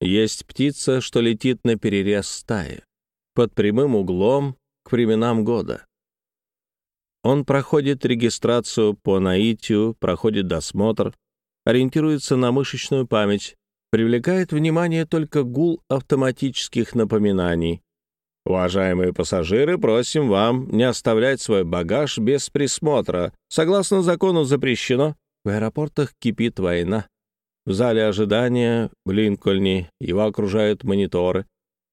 Есть птица, что летит на перерез стаи, под прямым углом к временам года. Он проходит регистрацию по наитию, проходит досмотр, ориентируется на мышечную память, привлекает внимание только гул автоматических напоминаний. Уважаемые пассажиры, просим вам не оставлять свой багаж без присмотра. Согласно закону запрещено. В аэропортах кипит война. В зале ожидания в Линкольне его окружают мониторы.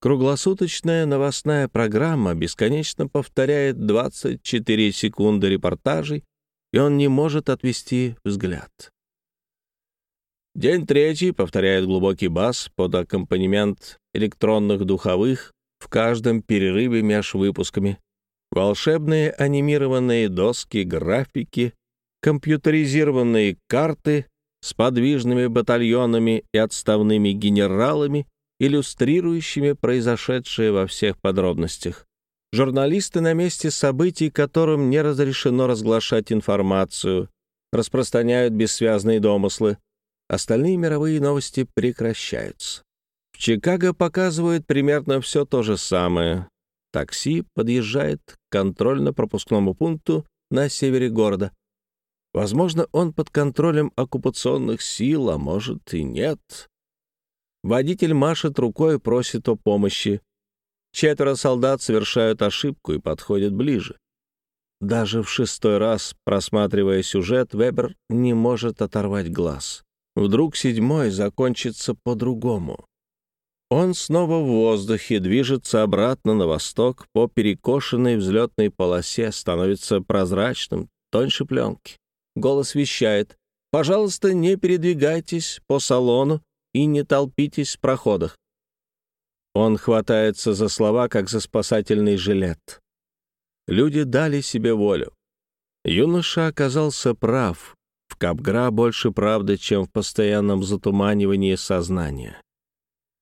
Круглосуточная новостная программа бесконечно повторяет 24 секунды репортажей, и он не может отвести взгляд. День третий повторяет глубокий бас под аккомпанемент электронных духовых в каждом перерыве меж выпусками. Волшебные анимированные доски, графики, компьютеризированные карты с подвижными батальонами и отставными генералами, иллюстрирующими произошедшее во всех подробностях. Журналисты на месте событий, которым не разрешено разглашать информацию, распространяют бессвязные домыслы. Остальные мировые новости прекращаются. В Чикаго показывают примерно все то же самое. Такси подъезжает к контрольно-пропускному пункту на севере города. Возможно, он под контролем оккупационных сил, а может и нет. Водитель машет рукой и просит о помощи. Четверо солдат совершают ошибку и подходят ближе. Даже в шестой раз, просматривая сюжет, Вебер не может оторвать глаз. Вдруг седьмой закончится по-другому. Он снова в воздухе, движется обратно на восток, по перекошенной взлетной полосе, становится прозрачным, тоньше пленки. Голос вещает «Пожалуйста, не передвигайтесь по салону и не толпитесь в проходах». Он хватается за слова, как за спасательный жилет. Люди дали себе волю. Юноша оказался прав. В Капгра больше правды, чем в постоянном затуманивании сознания.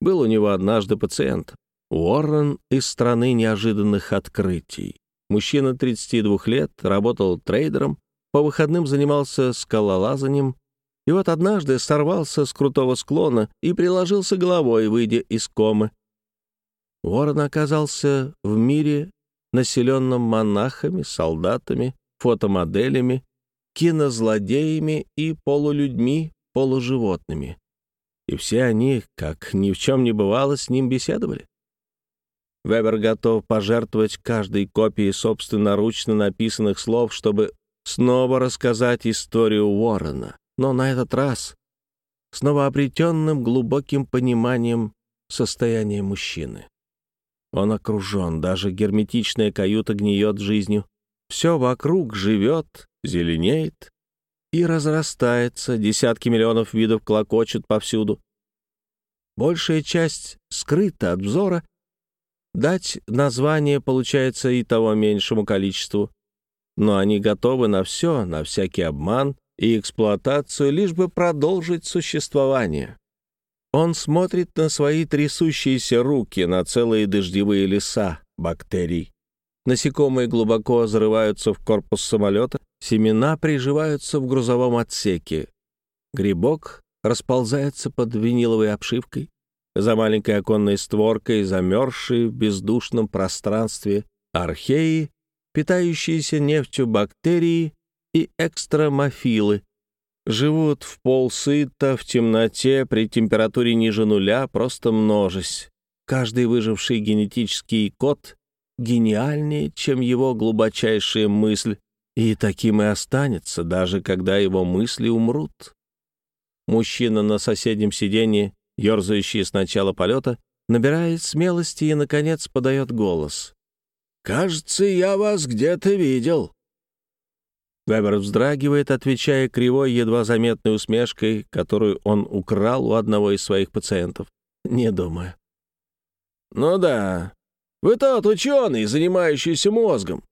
Был у него однажды пациент. Уоррен из страны неожиданных открытий. Мужчина 32 лет, работал трейдером, по выходным занимался скалолазанием, и вот однажды сорвался с крутого склона и приложился головой, выйдя из комы. Уоррен оказался в мире, населенном монахами, солдатами, фотомоделями, кинозлодеями и полулюдьми, полуживотными и все они, как ни в чем не бывало, с ним беседовали. Вебер готов пожертвовать каждой копией собственноручно написанных слов, чтобы снова рассказать историю Уоррена, но на этот раз с новообретенным глубоким пониманием состояния мужчины. Он окружен, даже герметичная каюта гниет жизнью. Все вокруг живет, зеленеет, и разрастается, десятки миллионов видов клокочут повсюду. Большая часть скрыта от взора, дать название получается и того меньшему количеству, но они готовы на все, на всякий обман и эксплуатацию, лишь бы продолжить существование. Он смотрит на свои трясущиеся руки, на целые дождевые леса бактерий. Насекомые глубоко зарываются в корпус самолета, Семена приживаются в грузовом отсеке. Грибок расползается под виниловой обшивкой. За маленькой оконной створкой, замерзшие в бездушном пространстве, археи, питающиеся нефтью бактерии и экстрамофилы, живут в полсыта, в темноте, при температуре ниже нуля, просто множесть. Каждый выживший генетический код гениальнее, чем его глубочайшая мысль, и таким и останется, даже когда его мысли умрут. Мужчина на соседнем сиденье, ерзающий с начала полета, набирает смелости и, наконец, подает голос. «Кажется, я вас где-то видел». Вебер вздрагивает, отвечая кривой, едва заметной усмешкой, которую он украл у одного из своих пациентов. Не думаю. «Ну да. Вы тот ученый, занимающийся мозгом».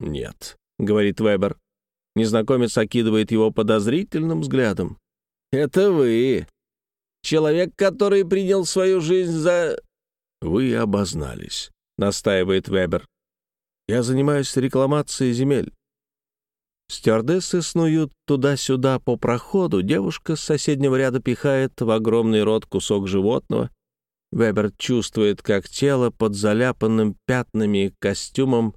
«Нет. — говорит Вебер. Незнакомец окидывает его подозрительным взглядом. «Это вы. Человек, который принял свою жизнь за...» «Вы обознались», — настаивает Вебер. «Я занимаюсь рекламацией земель». Стюардессы снуют туда-сюда по проходу, девушка с соседнего ряда пихает в огромный рот кусок животного. Вебер чувствует, как тело под заляпанным пятнами костюмом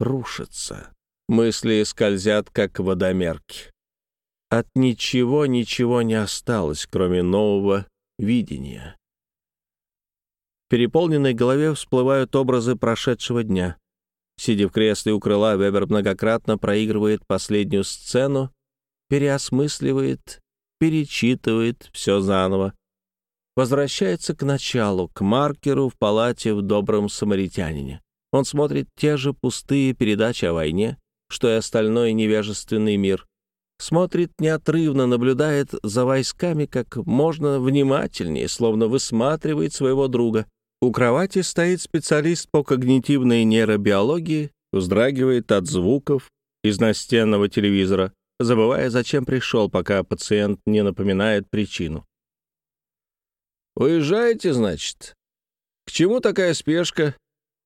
рушится. Мысли скользят, как водомерки. От ничего ничего не осталось, кроме нового видения. В переполненной голове всплывают образы прошедшего дня. Сидя в кресле у крыла, Вебер многократно проигрывает последнюю сцену, переосмысливает, перечитывает все заново. Возвращается к началу, к маркеру в палате в «Добром самаритянине». Он смотрит те же пустые передачи о войне, что и остальной невежественный мир. Смотрит неотрывно, наблюдает за войсками как можно внимательнее, словно высматривает своего друга. У кровати стоит специалист по когнитивной нейробиологии, вздрагивает от звуков из настенного телевизора, забывая, зачем пришел, пока пациент не напоминает причину. «Уезжаете, значит? К чему такая спешка?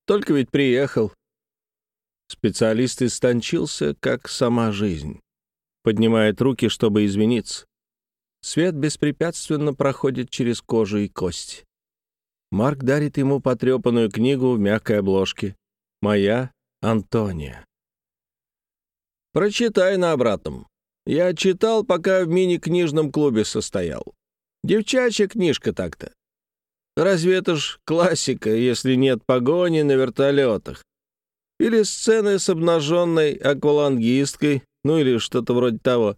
Только ведь приехал». Специалист истончился, как сама жизнь. Поднимает руки, чтобы извиниться. Свет беспрепятственно проходит через кожу и кость. Марк дарит ему потрепанную книгу в мягкой обложке. «Моя Антония». «Прочитай на обратном. Я читал, пока в мини-книжном клубе состоял. Девчачья книжка так-то. Разве это ж классика, если нет погони на вертолетах? Или сцены с обнаженной аквалангисткой, ну или что-то вроде того,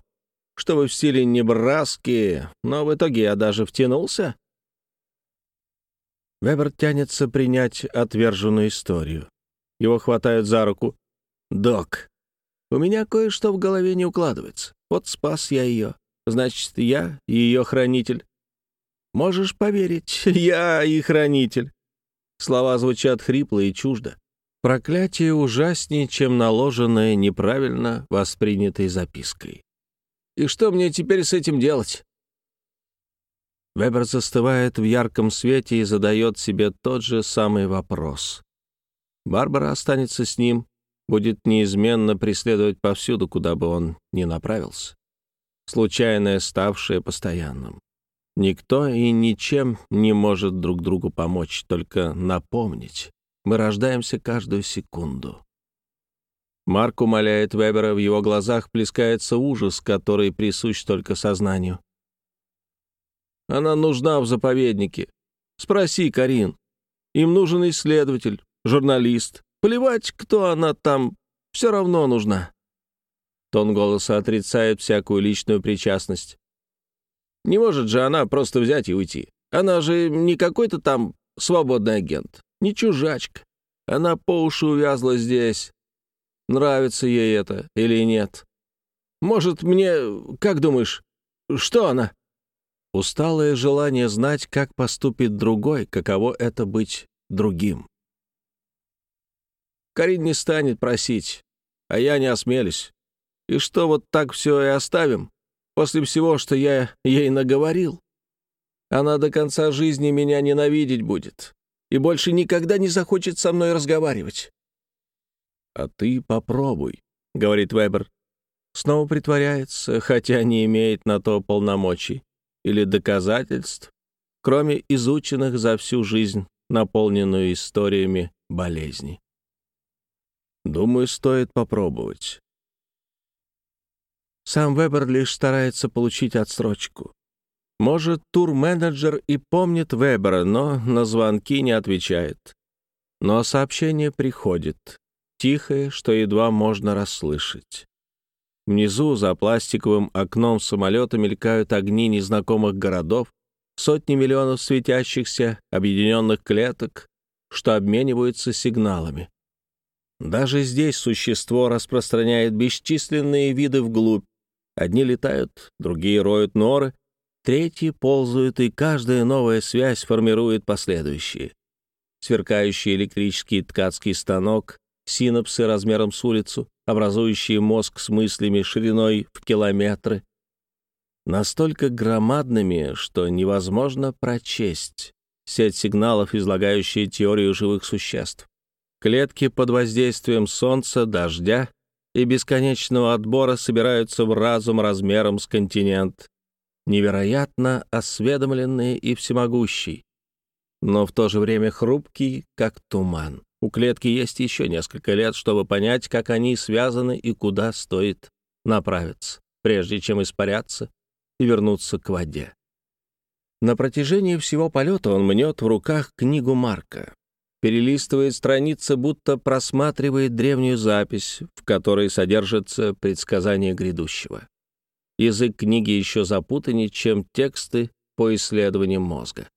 чтобы в стиле Небраски, но в итоге я даже втянулся?» Вебер тянется принять отверженную историю. Его хватают за руку. «Док, у меня кое-что в голове не укладывается. Вот спас я ее. Значит, я ее хранитель. Можешь поверить, я и хранитель». Слова звучат хрипло и чуждо. Проклятие ужаснее, чем наложенное неправильно воспринятой запиской. «И что мне теперь с этим делать?» Вебер застывает в ярком свете и задает себе тот же самый вопрос. Барбара останется с ним, будет неизменно преследовать повсюду, куда бы он ни направился. Случайное, ставшее постоянным. Никто и ничем не может друг другу помочь, только напомнить. Мы рождаемся каждую секунду. Марк умоляет Вебера, в его глазах плескается ужас, который присущ только сознанию. Она нужна в заповеднике. Спроси, Карин. Им нужен исследователь, журналист. Плевать, кто она там, все равно нужна. Тон голоса отрицает всякую личную причастность. Не может же она просто взять и уйти. Она же не какой-то там свободный агент, не чужачка. Она по уши увязла здесь. Нравится ей это или нет? Может, мне... Как думаешь, что она? Усталое желание знать, как поступит другой, каково это быть другим. Карин не станет просить, а я не осмелюсь. И что, вот так все и оставим? После всего, что я ей наговорил? Она до конца жизни меня ненавидеть будет и больше никогда не захочет со мной разговаривать. «А ты попробуй», — говорит Вебер. Снова притворяется, хотя не имеет на то полномочий или доказательств, кроме изученных за всю жизнь, наполненную историями болезней. Думаю, стоит попробовать. Сам Вебер лишь старается получить отсрочку. Может, тур-менеджер и помнит Вебера, но на звонки не отвечает. Но сообщение приходит, тихое, что едва можно расслышать. Внизу, за пластиковым окном самолета, мелькают огни незнакомых городов, сотни миллионов светящихся, объединенных клеток, что обмениваются сигналами. Даже здесь существо распространяет бесчисленные виды вглубь. Одни летают, другие роют норы, третьи ползают, и каждая новая связь формирует последующие. Сверкающий электрический ткацкий станок, синапсы размером с улицу, образующие мозг с мыслями шириной в километры, настолько громадными, что невозможно прочесть. Сеть сигналов, излагающие теорию живых существ. Клетки под воздействием солнца, дождя и бесконечного отбора собираются в разум размером с континент, невероятно осведомленный и всемогущий, но в то же время хрупкий, как туман. У клетки есть еще несколько лет, чтобы понять, как они связаны и куда стоит направиться, прежде чем испаряться и вернуться к воде. На протяжении всего полета он мнет в руках книгу Марка, перелистывает страницы, будто просматривает древнюю запись, в которой содержится предсказание грядущего. Язык книги еще запутаннее, чем тексты по исследованиям мозга.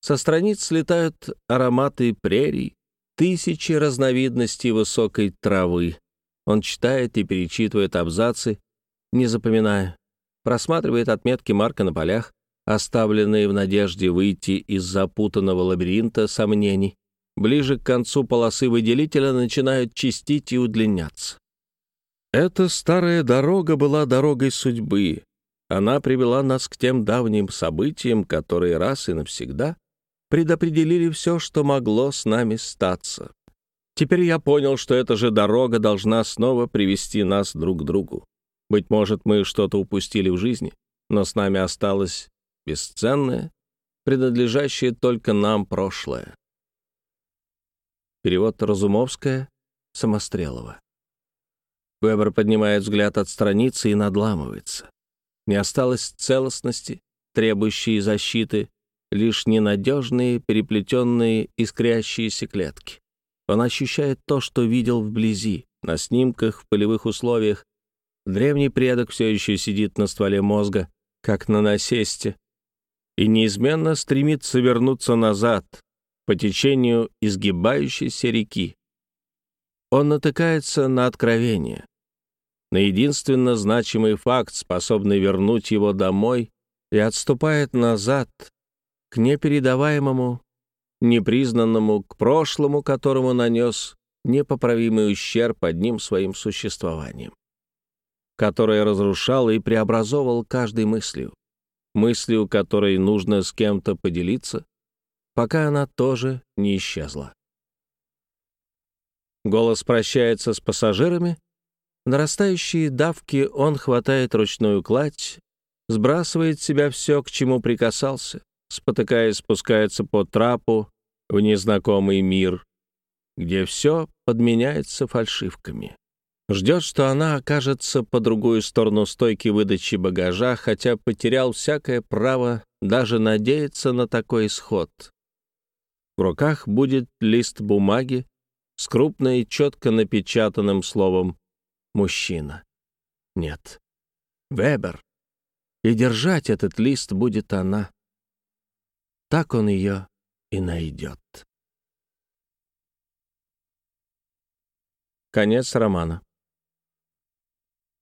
Со страниц слетают ароматы прерий, тысячи разновидностей высокой травы. Он читает и перечитывает абзацы, не запоминая, просматривает отметки Марка на полях, оставленные в надежде выйти из запутанного лабиринта сомнений. Ближе к концу полосы выделителя начинают чистить и удлиняться. Эта старая дорога была дорогой судьбы. Она привела нас к тем давним событиям, которые раз и навсегда предопределили все, что могло с нами статься. Теперь я понял, что эта же дорога должна снова привести нас друг к другу. Быть может, мы что-то упустили в жизни, но с нами осталось бесценное, принадлежащее только нам прошлое. Перевод Разумовская, Самострелова. Вебер поднимает взгляд от страницы и надламывается. Не осталось целостности, требующей защиты, лишь ненадежные, переплетенные, искрящиеся клетки. Он ощущает то, что видел вблизи, на снимках, в полевых условиях. Древний предок все еще сидит на стволе мозга, как на насесте, и неизменно стремится вернуться назад, по течению изгибающейся реки. Он натыкается на откровение, на единственно значимый факт, способный вернуть его домой, и отступает назад, к непередаваемому, непризнанному, к прошлому, которому нанес непоправимый ущерб одним своим существованием, которое разрушал и преобразовал каждой мыслью, мыслью, которой нужно с кем-то поделиться, пока она тоже не исчезла. Голос прощается с пассажирами. Нарастающие давки он хватает ручную кладь, сбрасывает с себя все, к чему прикасался, спотыкаясь, спускается по трапу в незнакомый мир, где все подменяется фальшивками. Ждет, что она окажется по другую сторону стойки выдачи багажа, хотя потерял всякое право даже надеяться на такой исход. В руках будет лист бумаги с крупно и четко напечатанным словом «мужчина». Нет, Вебер. И держать этот лист будет она. Так он ее и найдет. Конец романа.